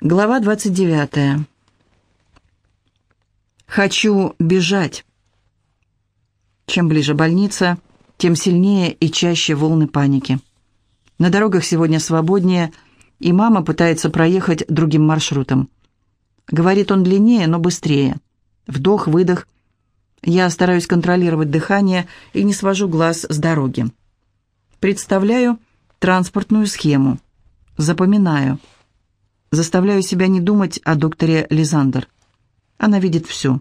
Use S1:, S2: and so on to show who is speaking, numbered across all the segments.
S1: Глава 29. Хочу бежать. Чем ближе больница, тем сильнее и чаще волны паники. На дорогах сегодня свободнее, и мама пытается проехать другим маршрутом. Говорит он длиннее, но быстрее. Вдох-выдох. Я стараюсь контролировать дыхание и не свожу глаз с дороги. Представляю транспортную схему. Запоминаю. Заставляю себя не думать о докторе Лизандер. Она видит все.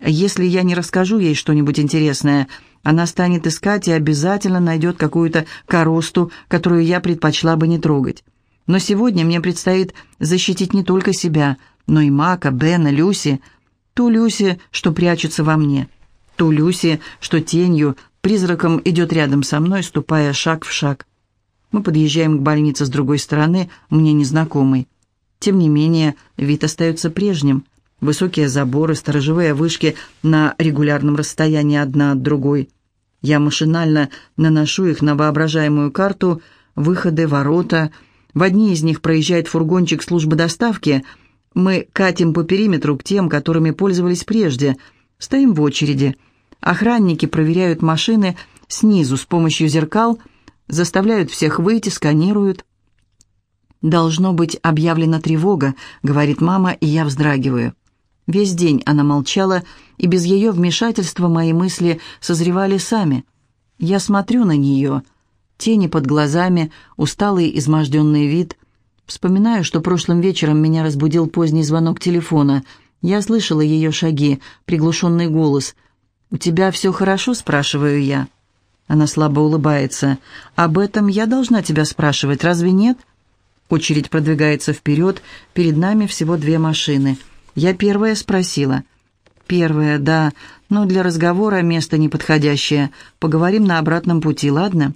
S1: Если я не расскажу ей что-нибудь интересное, она станет искать и обязательно найдет какую-то коросту, которую я предпочла бы не трогать. Но сегодня мне предстоит защитить не только себя, но и Мака, Бена, Люси, ту Люси, что прячется во мне, ту Люси, что тенью, призраком идет рядом со мной, ступая шаг в шаг. Мы подъезжаем к больнице с другой стороны, мне незнакомой. Тем не менее, вид остается прежним. Высокие заборы, сторожевые вышки на регулярном расстоянии одна от другой. Я машинально наношу их на воображаемую карту, выходы, ворота. В одни из них проезжает фургончик службы доставки. Мы катим по периметру к тем, которыми пользовались прежде. Стоим в очереди. Охранники проверяют машины снизу с помощью зеркал, заставляют всех выйти, сканируют. «Должно быть объявлена тревога», — говорит мама, и я вздрагиваю. Весь день она молчала, и без ее вмешательства мои мысли созревали сами. Я смотрю на нее. Тени под глазами, усталый изможденный вид. Вспоминаю, что прошлым вечером меня разбудил поздний звонок телефона. Я слышала ее шаги, приглушенный голос. «У тебя все хорошо?» — спрашиваю я. Она слабо улыбается. «Об этом я должна тебя спрашивать, разве нет?» Очередь продвигается вперед, перед нами всего две машины. Я первая спросила. «Первая, да, но для разговора место неподходящее. Поговорим на обратном пути, ладно?»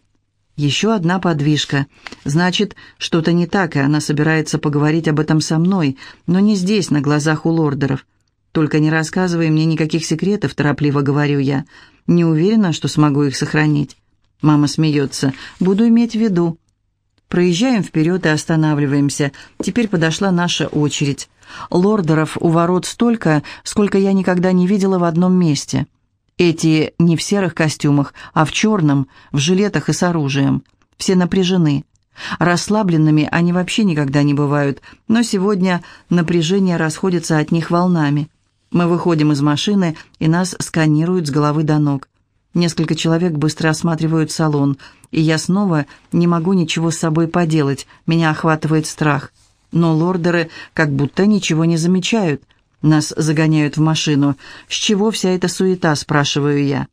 S1: Еще одна подвижка. Значит, что-то не так, и она собирается поговорить об этом со мной, но не здесь, на глазах у лордеров. «Только не рассказывай мне никаких секретов», — торопливо говорю я. «Не уверена, что смогу их сохранить». Мама смеется. «Буду иметь в виду». Проезжаем вперед и останавливаемся. Теперь подошла наша очередь. Лордеров у ворот столько, сколько я никогда не видела в одном месте. Эти не в серых костюмах, а в черном, в жилетах и с оружием. Все напряжены. Расслабленными они вообще никогда не бывают, но сегодня напряжение расходится от них волнами. Мы выходим из машины, и нас сканируют с головы до ног. Несколько человек быстро осматривают салон, и я снова не могу ничего с собой поделать, меня охватывает страх. Но лордеры как будто ничего не замечают. Нас загоняют в машину. «С чего вся эта суета?» – спрашиваю я.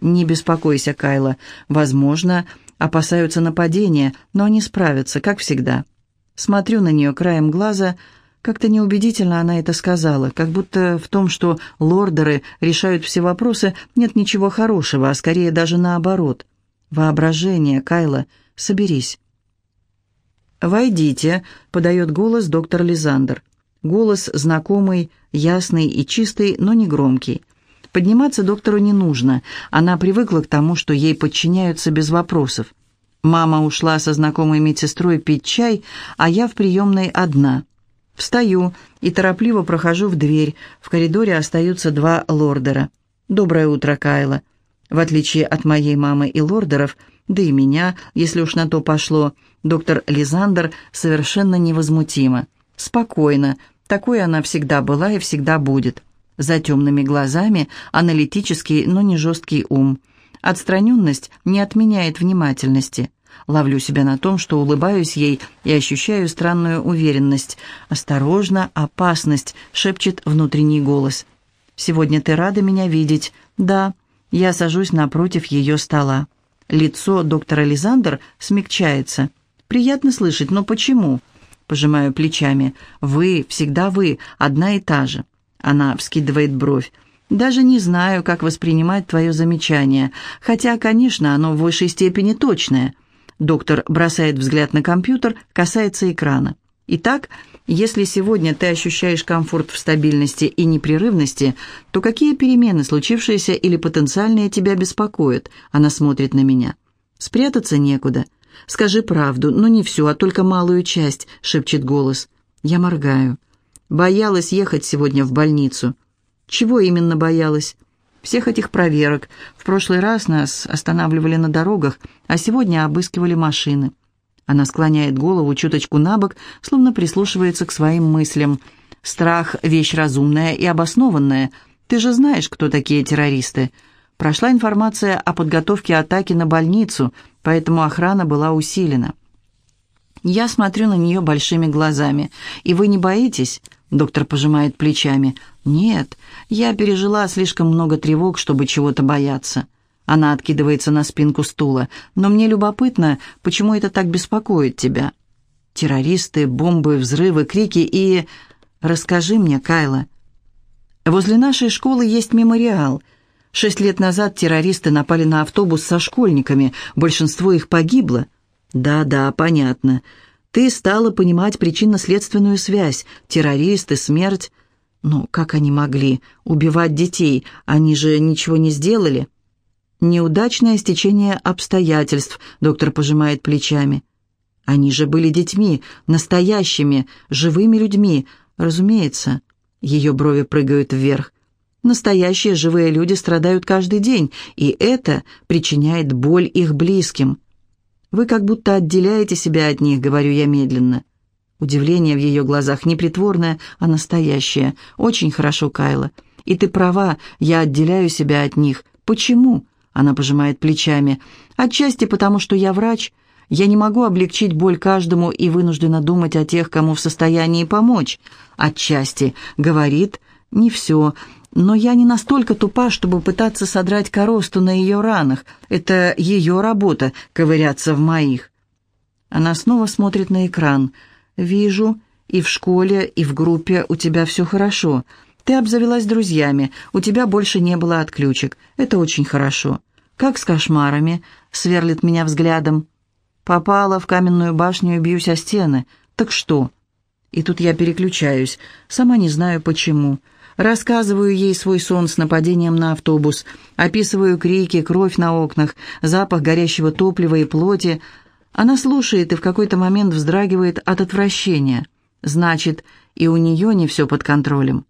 S1: «Не беспокойся, Кайла. Возможно, опасаются нападения, но они справятся, как всегда». Смотрю на нее краем глаза – как-то неубедительно она это сказала, как будто в том, что лордеры решают все вопросы, нет ничего хорошего, а скорее даже наоборот. Воображение, Кайла, соберись. «Войдите», — подает голос доктор Лизандер. Голос знакомый, ясный и чистый, но не громкий. Подниматься доктору не нужно, она привыкла к тому, что ей подчиняются без вопросов. Мама ушла со знакомой медсестрой пить чай, а я в приемной одна — Встаю и торопливо прохожу в дверь. В коридоре остаются два лордера. «Доброе утро, Кайла». В отличие от моей мамы и лордеров, да и меня, если уж на то пошло, доктор Лизандер совершенно невозмутима. Спокойно. Такой она всегда была и всегда будет. За темными глазами аналитический, но не жесткий ум. Отстраненность не отменяет внимательности. Ловлю себя на том, что улыбаюсь ей и ощущаю странную уверенность. «Осторожно, опасность», — шепчет внутренний голос. «Сегодня ты рада меня видеть?» «Да». Я сажусь напротив ее стола. Лицо доктора Лизандер смягчается. «Приятно слышать, но почему?» Пожимаю плечами. «Вы, всегда вы, одна и та же». Она вскидывает бровь. «Даже не знаю, как воспринимать твое замечание, хотя, конечно, оно в высшей степени точное». Доктор бросает взгляд на компьютер, касается экрана. Итак, если сегодня ты ощущаешь комфорт в стабильности и непрерывности, то какие перемены, случившиеся или потенциальные, тебя беспокоят? Она смотрит на меня. Спрятаться некуда. Скажи правду, но не всю, а только малую часть, шепчет голос. Я моргаю. Боялась ехать сегодня в больницу. Чего именно боялась? Всех этих проверок. В прошлый раз нас останавливали на дорогах, а сегодня обыскивали машины. Она склоняет голову чуточку на бок, словно прислушивается к своим мыслям. Страх — вещь разумная и обоснованная. Ты же знаешь, кто такие террористы. Прошла информация о подготовке атаки на больницу, поэтому охрана была усилена. Я смотрю на нее большими глазами. «И вы не боитесь?» Доктор пожимает плечами. «Нет, я пережила слишком много тревог, чтобы чего-то бояться». Она откидывается на спинку стула. «Но мне любопытно, почему это так беспокоит тебя?» «Террористы, бомбы, взрывы, крики и...» «Расскажи мне, Кайла». «Возле нашей школы есть мемориал. Шесть лет назад террористы напали на автобус со школьниками. Большинство их погибло». «Да-да, понятно. Ты стала понимать причинно-следственную связь. Террористы, смерть. Но как они могли убивать детей? Они же ничего не сделали». «Неудачное стечение обстоятельств», — доктор пожимает плечами. «Они же были детьми, настоящими, живыми людьми, разумеется». Ее брови прыгают вверх. Настоящие живые люди страдают каждый день, и это причиняет боль их близким. Вы как будто отделяете себя от них, говорю я медленно. Удивление в ее глазах не притворное, а настоящее. Очень хорошо, Кайла. И ты права, я отделяю себя от них. Почему? Она пожимает плечами. Отчасти потому, что я врач. Я не могу облегчить боль каждому и вынуждена думать о тех, кому в состоянии помочь. Отчасти, говорит, не все. Но я не настолько тупа, чтобы пытаться содрать коросту на ее ранах. Это ее работа — ковыряться в моих. Она снова смотрит на экран. «Вижу, и в школе, и в группе у тебя все хорошо. Ты обзавелась друзьями, у тебя больше не было отключек. Это очень хорошо. Как с кошмарами?» — сверлит меня взглядом. «Попала в каменную башню и бьюсь о стены. Так что?» И тут я переключаюсь. Сама не знаю почему. Рассказываю ей свой сон с нападением на автобус, описываю крики, кровь на окнах, запах горящего топлива и плоти. Она слушает и в какой-то момент вздрагивает от отвращения. Значит, и у нее не все под контролем.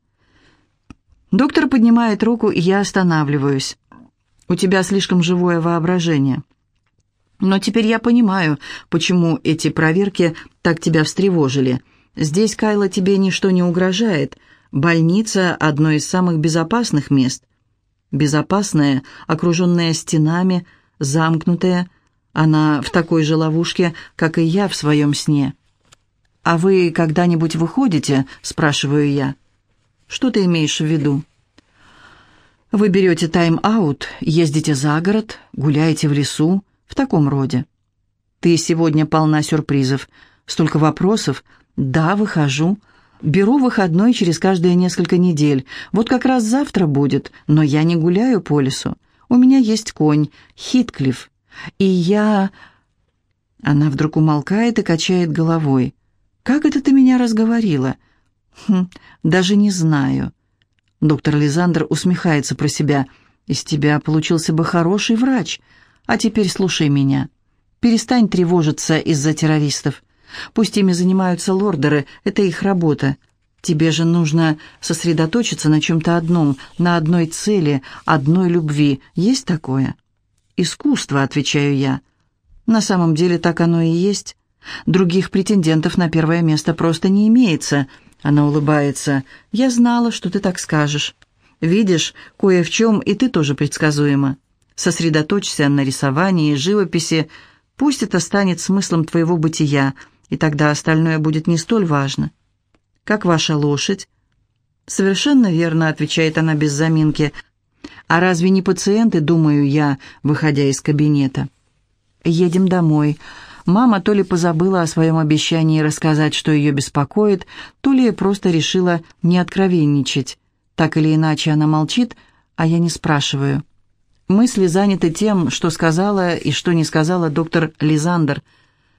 S1: Доктор поднимает руку, и я останавливаюсь. «У тебя слишком живое воображение». Но теперь я понимаю, почему эти проверки так тебя встревожили. Здесь, Кайла, тебе ничто не угрожает. Больница – одно из самых безопасных мест. Безопасная, окруженная стенами, замкнутая. Она в такой же ловушке, как и я в своем сне. «А вы когда-нибудь выходите?» – спрашиваю я. «Что ты имеешь в виду?» «Вы берете тайм-аут, ездите за город, гуляете в лесу, в таком роде. Ты сегодня полна сюрпризов. Столько вопросов. Да, выхожу. Беру выходной через каждые несколько недель. Вот как раз завтра будет, но я не гуляю по лесу. У меня есть конь, Хитклифф. И я...» Она вдруг умолкает и качает головой. «Как это ты меня разговорила?» «Хм, даже не знаю». Доктор Лизандр усмехается про себя. «Из тебя получился бы хороший врач. А теперь слушай меня. Перестань тревожиться из-за террористов. Пусть ими занимаются лордеры, это их работа. Тебе же нужно сосредоточиться на чем-то одном, на одной цели, одной любви. Есть такое? Искусство, отвечаю я. На самом деле так оно и есть. Других претендентов на первое место просто не имеется. Она улыбается. Я знала, что ты так скажешь. Видишь, кое в чем и ты тоже предсказуема. Сосредоточься на рисовании живописи. Пусть это станет смыслом твоего бытия – и тогда остальное будет не столь важно. Как ваша лошадь? Совершенно верно, отвечает она без заминки. А разве не пациенты, думаю я, выходя из кабинета? Едем домой. Мама то ли позабыла о своем обещании рассказать, что ее беспокоит, то ли просто решила не откровенничать. Так или иначе она молчит, а я не спрашиваю. Мысли заняты тем, что сказала и что не сказала доктор Лизандер –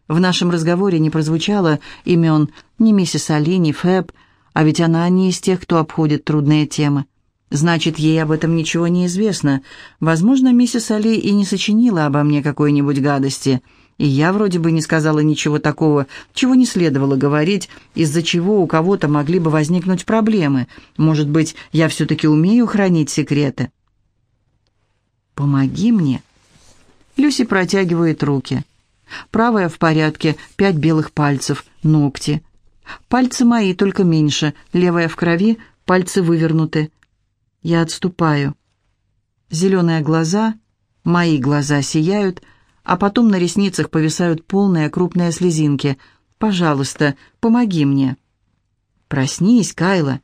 S1: в нашем разговоре не прозвучало имен ни миссис Али, ни Фэб, а ведь она не из тех, кто обходит трудные темы. Значит, ей об этом ничего не известно. Возможно, миссис Али и не сочинила обо мне какой-нибудь гадости. И я вроде бы не сказала ничего такого, чего не следовало говорить, из-за чего у кого-то могли бы возникнуть проблемы. Может быть, я все-таки умею хранить секреты? «Помоги мне». Люси протягивает руки. Правая в порядке, пять белых пальцев, ногти. Пальцы мои, только меньше, левая в крови, пальцы вывернуты. Я отступаю. Зеленые глаза, мои глаза сияют, а потом на ресницах повисают полные крупные слезинки. «Пожалуйста, помоги мне». «Проснись, Кайла».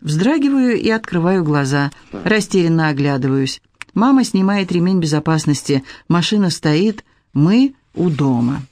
S1: Вздрагиваю и открываю глаза, растерянно оглядываюсь. Мама снимает ремень безопасности, машина стоит, мы у дома.